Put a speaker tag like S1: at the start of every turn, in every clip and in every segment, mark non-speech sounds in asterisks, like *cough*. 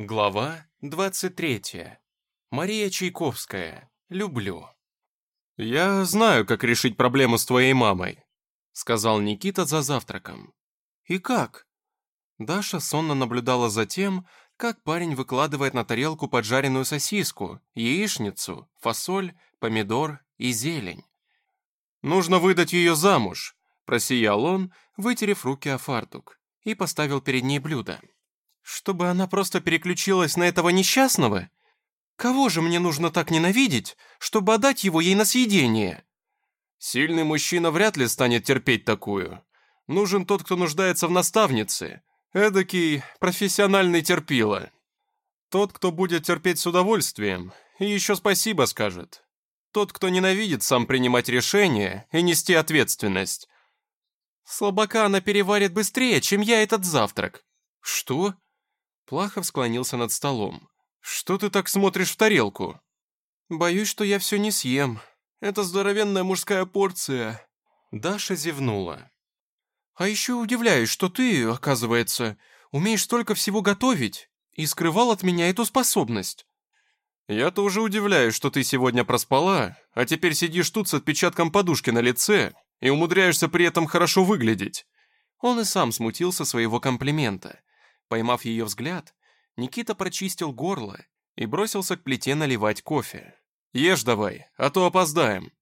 S1: Глава 23. Мария Чайковская. Люблю. «Я знаю, как решить проблему с твоей мамой», — сказал Никита за завтраком. «И как?» Даша сонно наблюдала за тем, как парень выкладывает на тарелку поджаренную сосиску, яичницу, фасоль, помидор и зелень. «Нужно выдать ее замуж», — просиял он, вытерев руки о фартук, и поставил перед ней блюдо. Чтобы она просто переключилась на этого несчастного? Кого же мне нужно так ненавидеть, чтобы отдать его ей на съедение? Сильный мужчина вряд ли станет терпеть такую. Нужен тот, кто нуждается в наставнице. Эдакий профессиональный терпила. Тот, кто будет терпеть с удовольствием, и еще спасибо скажет. Тот, кто ненавидит сам принимать решения и нести ответственность. Слабака она переварит быстрее, чем я этот завтрак. Что? Плахов склонился над столом. «Что ты так смотришь в тарелку?» «Боюсь, что я все не съем. Это здоровенная мужская порция». Даша зевнула. «А еще удивляюсь, что ты, оказывается, умеешь столько всего готовить и скрывал от меня эту способность». «Я тоже удивляюсь, что ты сегодня проспала, а теперь сидишь тут с отпечатком подушки на лице и умудряешься при этом хорошо выглядеть». Он и сам смутился своего комплимента. Поймав ее взгляд, Никита прочистил горло и бросился к плите наливать кофе. «Ешь давай, а то опоздаем».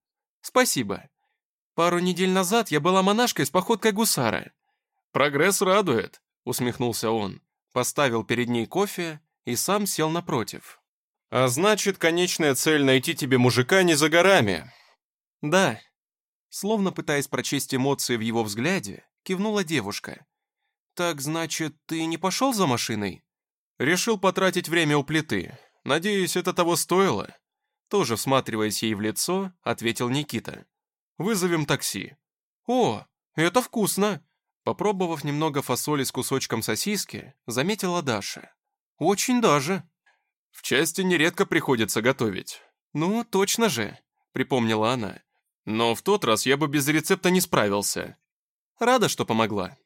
S1: «Спасибо. Пару недель назад я была монашкой с походкой гусара». «Прогресс радует», — усмехнулся он. Поставил перед ней кофе и сам сел напротив. «А значит, конечная цель найти тебе мужика не за горами». «Да». Словно пытаясь прочесть эмоции в его взгляде, кивнула девушка. «Так, значит, ты не пошел за машиной?» «Решил потратить время у плиты. Надеюсь, это того стоило?» Тоже всматриваясь ей в лицо, ответил Никита. «Вызовем такси». «О, это вкусно!» Попробовав немного фасоли с кусочком сосиски, заметила Даша. «Очень даже». «В части нередко приходится готовить». «Ну, точно же», — припомнила она. «Но в тот раз я бы без рецепта не справился. Рада, что помогла».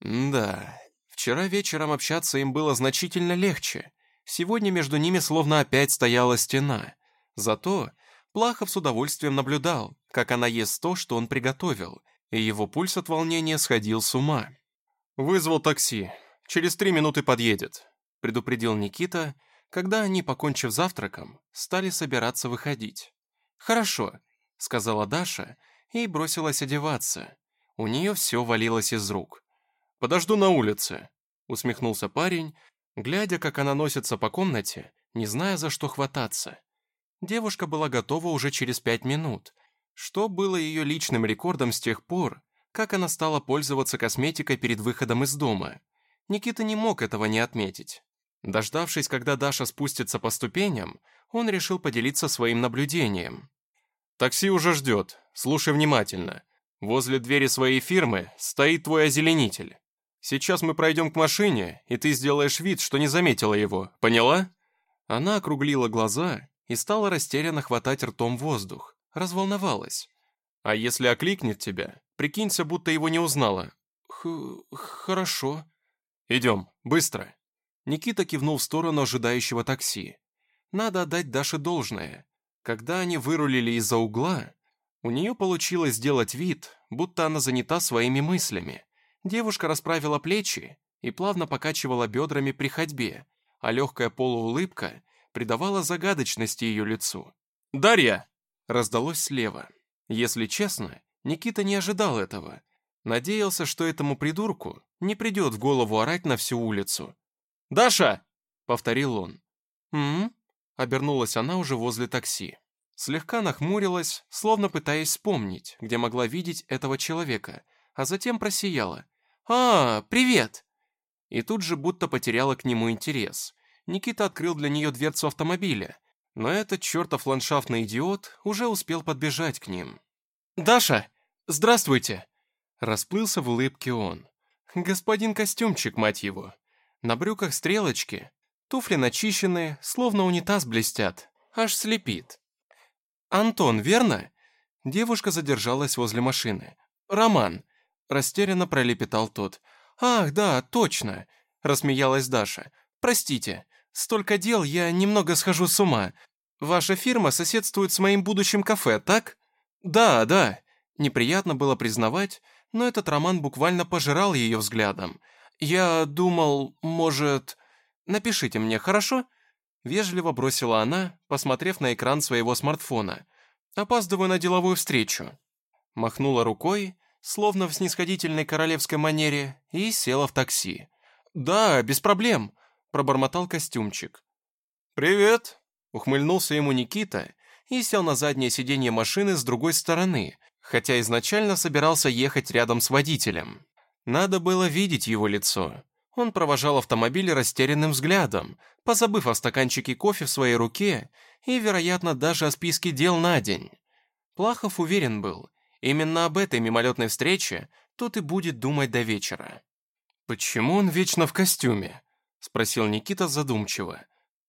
S1: Да, вчера вечером общаться им было значительно легче. Сегодня между ними словно опять стояла стена. Зато Плахов с удовольствием наблюдал, как она ест то, что он приготовил, и его пульс от волнения сходил с ума. «Вызвал такси. Через три минуты подъедет», — предупредил Никита, когда они, покончив завтраком, стали собираться выходить. «Хорошо», — сказала Даша и бросилась одеваться. У нее все валилось из рук. Подожду на улице», — усмехнулся парень, глядя, как она носится по комнате, не зная, за что хвататься. Девушка была готова уже через пять минут, что было ее личным рекордом с тех пор, как она стала пользоваться косметикой перед выходом из дома. Никита не мог этого не отметить. Дождавшись, когда Даша спустится по ступеням, он решил поделиться своим наблюдением. «Такси уже ждет. Слушай внимательно. Возле двери своей фирмы стоит твой озеленитель. Сейчас мы пройдем к машине, и ты сделаешь вид, что не заметила его, поняла?» Она округлила глаза и стала растерянно хватать ртом воздух. Разволновалась. «А если окликнет тебя, прикинься, будто его не узнала». Х «Хорошо». «Идем, быстро». Никита кивнул в сторону ожидающего такси. Надо отдать Даше должное. Когда они вырулили из-за угла, у нее получилось сделать вид, будто она занята своими мыслями. Девушка расправила плечи и плавно покачивала бедрами при ходьбе, а легкая полуулыбка придавала загадочности ее лицу. «Дарья!» — раздалось слева. Если честно, Никита не ожидал этого. Надеялся, что этому придурку не придет в голову орать на всю улицу. «Даша!» — повторил он. «М?», -м обернулась она уже возле такси. Слегка нахмурилась, словно пытаясь вспомнить, где могла видеть этого человека, а затем просияла. «А, привет!» И тут же будто потеряла к нему интерес. Никита открыл для нее дверцу автомобиля, но этот чертов ландшафтный идиот уже успел подбежать к ним. «Даша, здравствуйте!» Расплылся в улыбке он. «Господин костюмчик, мать его!» На брюках стрелочки, туфли начищенные, словно унитаз блестят, аж слепит. «Антон, верно?» Девушка задержалась возле машины. «Роман, Растерянно пролепетал тот. «Ах, да, точно!» Рассмеялась Даша. «Простите, Столько дел, я немного схожу с ума. Ваша фирма соседствует с моим будущим кафе, так? Да, да. Неприятно было признавать, но этот роман буквально пожирал ее взглядом. Я думал, может... Напишите мне, хорошо? Вежливо бросила она, посмотрев на экран своего смартфона. Опаздываю на деловую встречу. Махнула рукой, словно в снисходительной королевской манере, и села в такси. «Да, без проблем», — пробормотал костюмчик. «Привет», — ухмыльнулся ему Никита и сел на заднее сиденье машины с другой стороны, хотя изначально собирался ехать рядом с водителем. Надо было видеть его лицо. Он провожал автомобиль растерянным взглядом, позабыв о стаканчике кофе в своей руке и, вероятно, даже о списке дел на день. Плахов уверен был, именно об этой мимолетной встрече тот и будет думать до вечера. «Почему он вечно в костюме?» — спросил Никита задумчиво.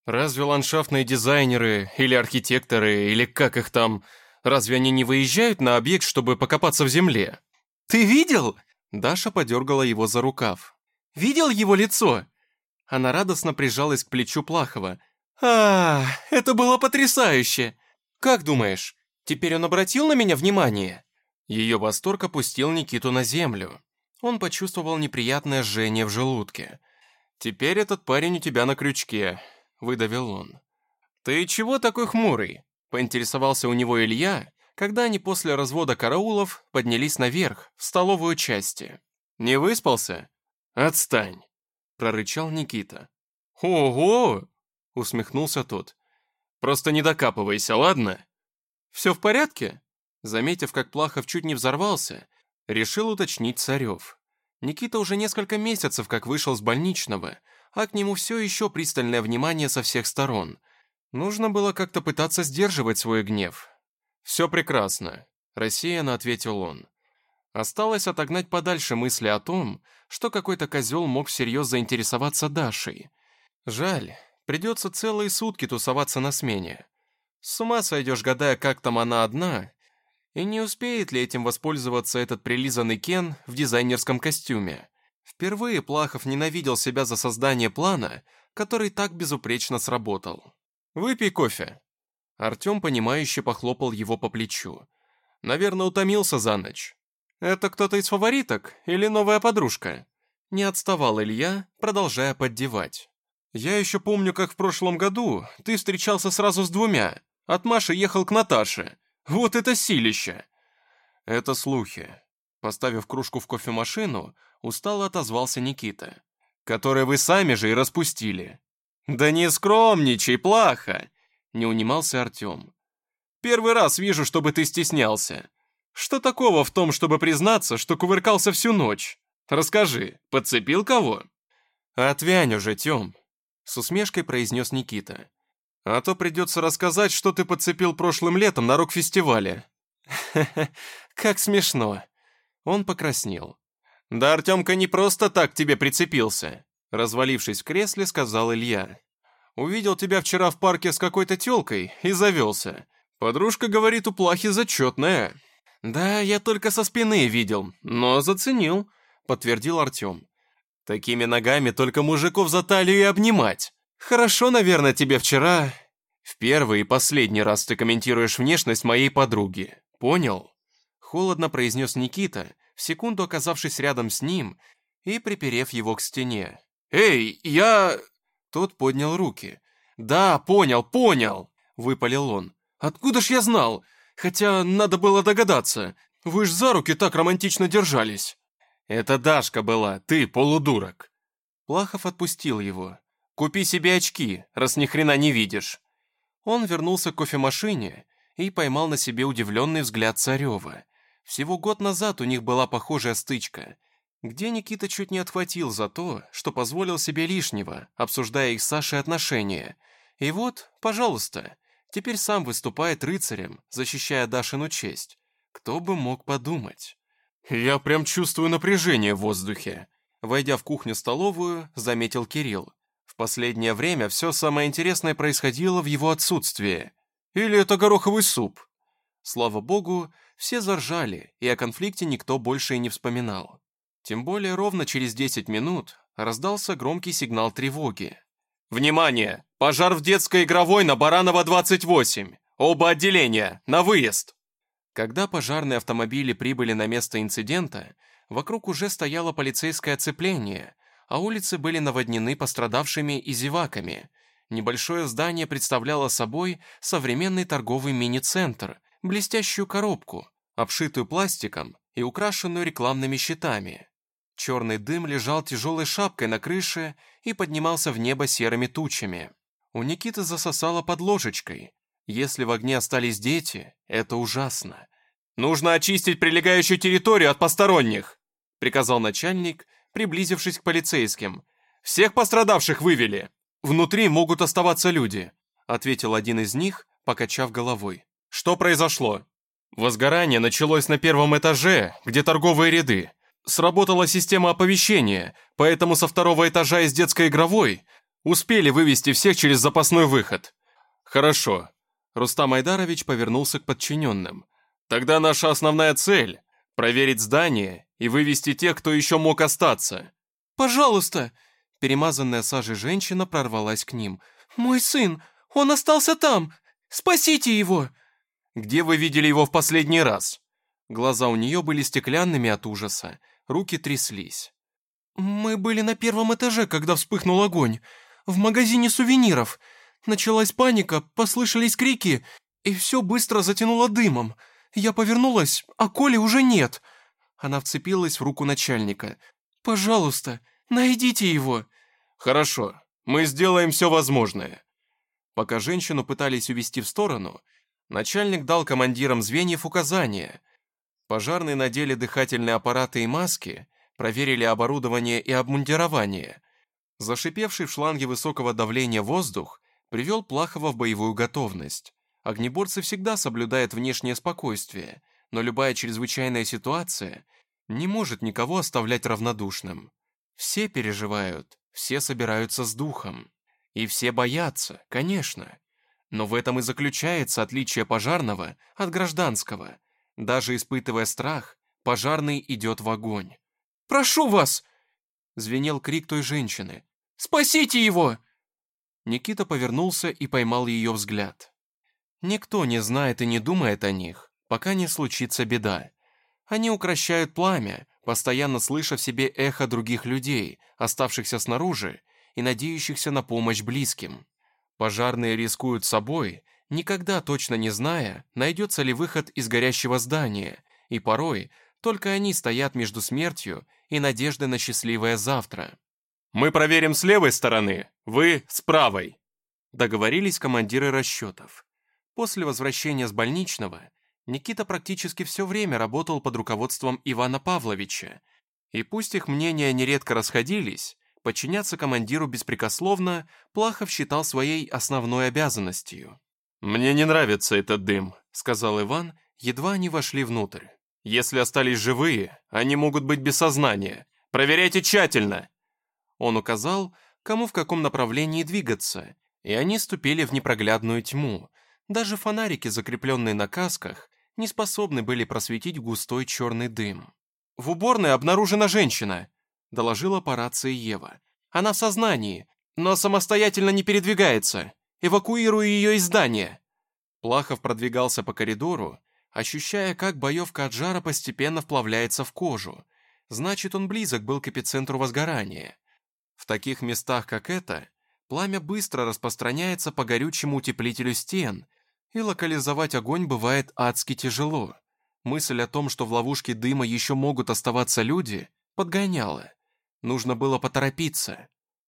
S1: «Разве ландшафтные дизайнеры или архитекторы, или как их там, разве они не выезжают на объект, чтобы покопаться в земле?» «Ты видел?» Даша подергала его за рукав. «Видел его лицо?» Она радостно прижалась к плечу Плахова. «А, это было потрясающе! Как думаешь, теперь он обратил на меня внимание?» Ее восторг опустил Никиту на землю он почувствовал неприятное жжение в желудке. «Теперь этот парень у тебя на крючке», — выдавил он. «Ты чего такой хмурый?» — поинтересовался у него Илья, когда они после развода караулов поднялись наверх, в столовую части. «Не выспался?» «Отстань!» — прорычал Никита. «Ого!» — усмехнулся тот. «Просто не докапывайся, ладно?» «Все в порядке?» Заметив, как Плахов чуть не взорвался, Решил уточнить Царев. Никита уже несколько месяцев как вышел с больничного, а к нему все еще пристальное внимание со всех сторон. Нужно было как-то пытаться сдерживать свой гнев. «Все прекрасно», — рассеянно ответил он. Осталось отогнать подальше мысли о том, что какой-то козел мог всерьез заинтересоваться Дашей. Жаль, придется целые сутки тусоваться на смене. С ума сойдешь, гадая, как там она одна, и не успеет ли этим воспользоваться этот прилизанный Кен в дизайнерском костюме? Впервые Плахов ненавидел себя за создание плана, который так безупречно сработал. «Выпей кофе». Артем, понимающе похлопал его по плечу. «Наверное, утомился за ночь. Это кто-то из фавориток или новая подружка?» Не отставал Илья, продолжая поддевать. «Я еще помню, как в прошлом году ты встречался сразу с двумя. От Маши ехал к Наташе. Вот это силище!» «Это слухи». Поставив кружку в кофемашину, устало отозвался Никита. «Которые вы сами же и распустили». «Да не скромничай, плохо!» Не унимался Артем. «Первый раз вижу, чтобы ты стеснялся. Что такого в том, чтобы признаться, что кувыркался всю ночь? Расскажи, подцепил кого?» «Отвянь уже, Тем», — с усмешкой произнес Никита. А то придется рассказать, что ты подцепил прошлым летом на рок-фестивале». *laughs* как смешно». Он покраснел. «Да Артемка не просто так тебе прицепился», развалившись в кресле, сказал Илья. «Увидел тебя вчера в парке с какой-то тёлкой и завелся. Подружка говорит, у плахи зачетная». «Да, я только со спины видел, но заценил», подтвердил Артем. «Такими ногами только мужиков за талию и обнимать». «Хорошо, наверное, тебе вчера...» «В первый и последний раз ты комментируешь внешность моей подруги. Понял?» Холодно произнес Никита, в секунду оказавшись рядом с ним и приперев его к стене. «Эй, я...» Тот поднял руки. «Да, понял, понял!» — выпалил он. «Откуда ж я знал? Хотя надо было догадаться. Вы ж за руки так романтично держались!» «Это Дашка была, ты полудурок!» Плахов отпустил его. Купи себе очки, раз ни хрена не видишь». Он вернулся к кофемашине и поймал на себе удивленный взгляд Царева. Всего год назад у них была похожая стычка, где Никита чуть не отхватил за то, что позволил себе лишнего, обсуждая их с Сашей отношения. И вот, пожалуйста, теперь сам выступает рыцарем, защищая Дашину честь. Кто бы мог подумать? «Я прям чувствую напряжение в воздухе», Войдя в кухню-столовую, заметил Кирилл последнее время все самое интересное происходило в его отсутствии. Или это гороховый суп? Слава богу, все заржали, и о конфликте никто больше и не вспоминал. Тем более ровно через 10 минут раздался громкий сигнал тревоги. Внимание! Пожар в детской игровой на Баранова 28. Оба отделения, на выезд!» Когда пожарные автомобили прибыли на место инцидента, вокруг уже стояло полицейское оцепление, а улицы были наводнены пострадавшими и зеваками. Небольшое здание представляло собой современный торговый мини-центр, блестящую коробку, обшитую пластиком и украшенную рекламными щитами. Черный дым лежал тяжелой шапкой на крыше и поднимался в небо серыми тучами. У Никиты засосало под ложечкой, если в огне остались дети, это ужасно. «Нужно очистить прилегающую территорию от посторонних», приказал начальник, приблизившись к полицейским. «Всех пострадавших вывели. Внутри могут оставаться люди», ответил один из них, покачав головой. «Что произошло?» Возгорание началось на первом этаже, где торговые ряды. Сработала система оповещения, поэтому со второго этажа из детской игровой успели вывести всех через запасной выход. Хорошо, Рустам Айдарович повернулся к подчиненным. «Тогда наша основная цель – проверить здание и вывести тех, кто еще мог остаться».
S2: «Пожалуйста!» Перемазанная сажей женщина прорвалась к ним. «Мой сын! Он остался там! Спасите его!»
S1: «Где вы видели его в последний раз?» Глаза у нее были стеклянными от ужаса, руки тряслись.
S2: «Мы были на первом этаже, когда вспыхнул огонь. В магазине сувениров. Началась паника, послышались крики, и все быстро затянуло дымом. Я повернулась, а Коли уже нет. Она вцепилась в руку начальника. «Пожалуйста, найдите его!»
S1: «Хорошо, мы сделаем все возможное». Пока женщину пытались увести в сторону, начальник дал командирам звеньев указания. Пожарные надели дыхательные аппараты и маски, проверили оборудование и обмундирование. Зашипевший в шланге высокого давления воздух привел Плахова в боевую готовность. Огнеборцы всегда соблюдают внешнее спокойствие, но любая чрезвычайная ситуация не может никого оставлять равнодушным. Все переживают, все собираются с духом. И все боятся, конечно. Но в этом и заключается отличие пожарного от гражданского. Даже испытывая страх, пожарный идет в огонь.
S2: «Прошу вас!»
S1: — звенел крик той женщины.
S2: «Спасите его!»
S1: Никита повернулся и поймал ее взгляд. Никто не знает и не думает о них, пока не случится беда. Они укращают пламя, постоянно слыша в себе эхо других людей, оставшихся снаружи и надеющихся на помощь близким. Пожарные рискуют собой, никогда точно не зная, найдется ли выход из горящего здания, и порой только они стоят между смертью и надеждой на счастливое завтра. «Мы проверим с левой стороны, вы с правой», договорились командиры расчетов. После возвращения с больничного Никита практически все время работал под руководством Ивана Павловича, и пусть их мнения нередко расходились, подчиняться командиру беспрекословно Плахов считал своей основной обязанностью. «Мне не нравится этот дым», — сказал Иван, едва они вошли внутрь. «Если остались живые, они могут быть без сознания. Проверяйте тщательно!» Он указал, кому в каком направлении двигаться, и они ступили в непроглядную тьму. Даже фонарики, закрепленные на касках, не способны были просветить густой черный дым. «В уборной обнаружена женщина», — доложила по рации Ева. «Она в сознании, но самостоятельно не передвигается. Эвакуирую ее из здания». Плахов продвигался по коридору, ощущая, как боевка от жара постепенно вплавляется в кожу. Значит, он близок был к эпицентру возгорания. В таких местах, как это, пламя быстро распространяется по горючему утеплителю стен, и локализовать огонь бывает адски тяжело. Мысль о том, что в ловушке дыма еще могут оставаться люди, подгоняла. Нужно было поторопиться.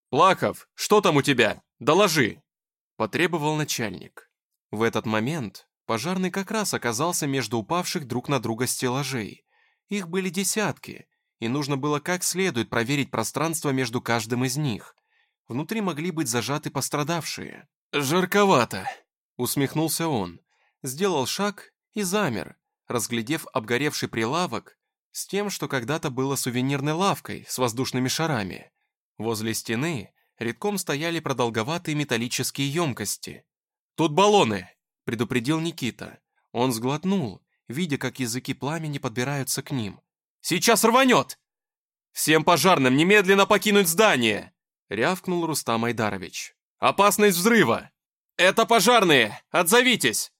S1: «Плаков, что там у тебя? Доложи!» Потребовал начальник. В этот момент пожарный как раз оказался между упавших друг на друга стеллажей. Их были десятки, и нужно было как следует проверить пространство между каждым из них. Внутри могли быть зажаты пострадавшие. «Жарковато», — усмехнулся он. Сделал шаг и замер, разглядев обгоревший прилавок с тем, что когда-то было сувенирной лавкой с воздушными шарами. Возле стены редком стояли продолговатые металлические емкости. «Тут баллоны!» — предупредил Никита. Он сглотнул, видя, как языки пламени подбираются к ним. Сейчас рванет! Всем пожарным немедленно покинуть здание!» рявкнул Рустам Айдарович. Опасность взрыва! Это пожарные! Отзовитесь!»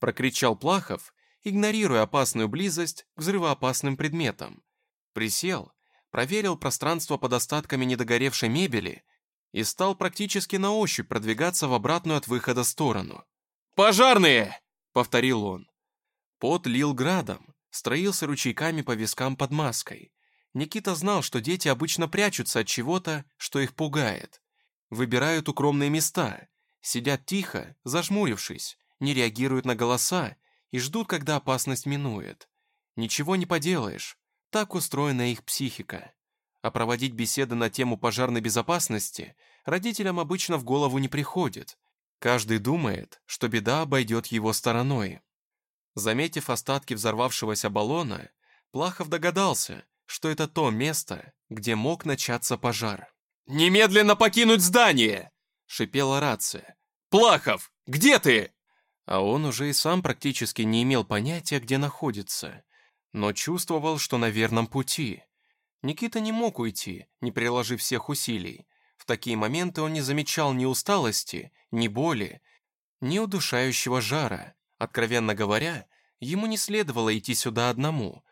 S1: Прокричал Плахов, игнорируя опасную близость к взрывоопасным предметам. Присел, проверил пространство под остатками недогоревшей мебели и стал практически на ощупь продвигаться в обратную от выхода сторону. «Пожарные!» — повторил он. Пот лил градом, строился ручейками по вискам под маской. Никита знал, что дети обычно прячутся от чего-то, что их пугает. Выбирают укромные места, сидят тихо, зажмурившись, не реагируют на голоса и ждут, когда опасность минует. Ничего не поделаешь, так устроена их психика. А проводить беседы на тему пожарной безопасности родителям обычно в голову не приходит. Каждый думает, что беда обойдет его стороной. Заметив остатки взорвавшегося баллона, Плахов догадался, что это то место, где мог начаться пожар. «Немедленно покинуть здание!» — шипела рация. «Плахов, где ты?» А он уже и сам практически не имел понятия, где находится, но чувствовал, что на верном пути. Никита не мог уйти, не приложив всех усилий. В такие моменты он не замечал ни усталости, ни боли, ни удушающего жара. Откровенно говоря, ему не следовало идти сюда одному.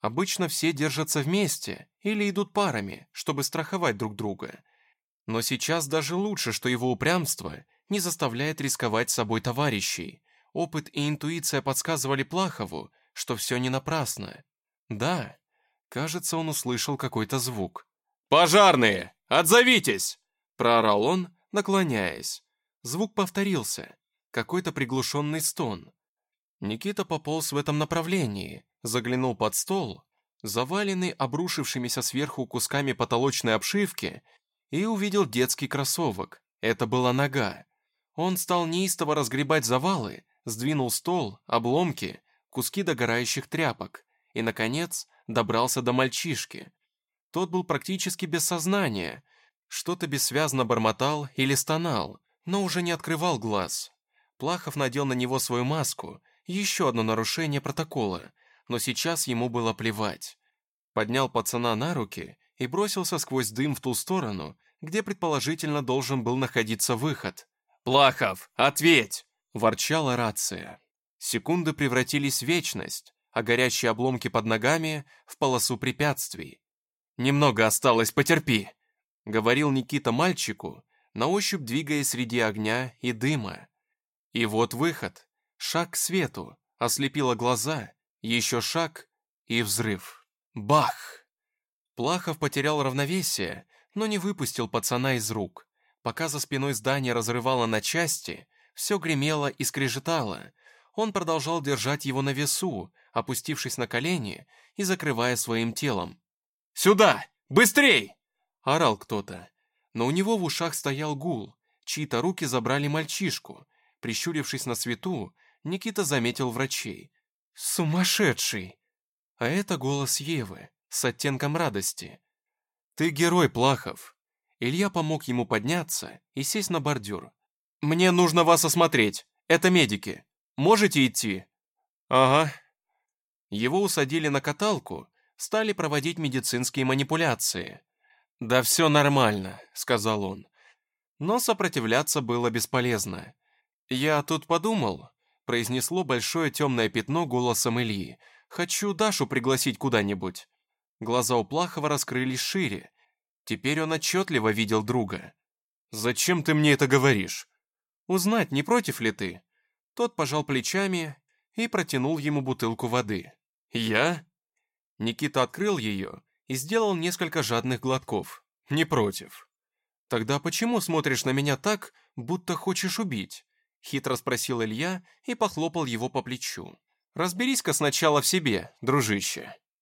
S1: Обычно все держатся вместе или идут парами, чтобы страховать друг друга. Но сейчас даже лучше, что его упрямство не заставляет рисковать собой товарищей. Опыт и интуиция подсказывали Плахову, что все не напрасно. Да, кажется, он услышал какой-то звук. «Пожарные! Отзовитесь!» – проорал он, наклоняясь. Звук повторился. Какой-то приглушенный стон. Никита пополз в этом направлении, заглянул под стол, заваленный обрушившимися сверху кусками потолочной обшивки, и увидел детский кроссовок. Это была нога. Он стал неистово разгребать завалы, сдвинул стол, обломки, куски догорающих тряпок и, наконец, добрался до мальчишки. Тот был практически без сознания, что-то бессвязно бормотал или стонал, но уже не открывал глаз. Плахов надел на него свою маску, еще одно нарушение протокола, но сейчас ему было плевать. Поднял пацана на руки и бросился сквозь дым в ту сторону, где предположительно должен был находиться выход. «Плахов, ответь!» – ворчала рация. Секунды превратились в вечность, а горящие обломки под ногами – в полосу препятствий. «Немного осталось, потерпи!» – говорил Никита мальчику, на ощупь двигаясь среди огня и дыма. И вот выход. Шаг к свету, ослепило глаза, еще шаг и взрыв. Бах! Плахов потерял равновесие, но не выпустил пацана из рук. Пока за спиной здание разрывало на части, все гремело и скрежетало. Он продолжал держать его на весу, опустившись на колени и закрывая своим телом. «Сюда! Быстрей!» – орал кто-то. Но у него в ушах стоял гул. Чьи-то руки забрали мальчишку. Прищурившись на свету, Никита заметил врачей. «Сумасшедший!» А это голос Евы с оттенком радости. «Ты герой, Плахов!» Илья помог ему подняться и сесть на бордюр. «Мне нужно вас осмотреть. Это медики. Можете идти?» «Ага». Его усадили на каталку, стали проводить медицинские манипуляции. «Да все нормально», — сказал он. Но сопротивляться было бесполезно. «Я тут подумал», — произнесло большое темное пятно голосом Ильи. «Хочу Дашу пригласить куда-нибудь». Глаза у Плахова раскрылись шире. Теперь он отчетливо видел друга. «Зачем ты мне это говоришь?» «Узнать, не против ли ты?» Тот пожал плечами и протянул ему бутылку воды. «Я?» Никита открыл ее и сделал несколько жадных глотков. «Не против». «Тогда почему смотришь на меня так, будто хочешь убить?» Хитро спросил Илья и похлопал его по плечу. «Разберись-ка сначала в себе, дружище».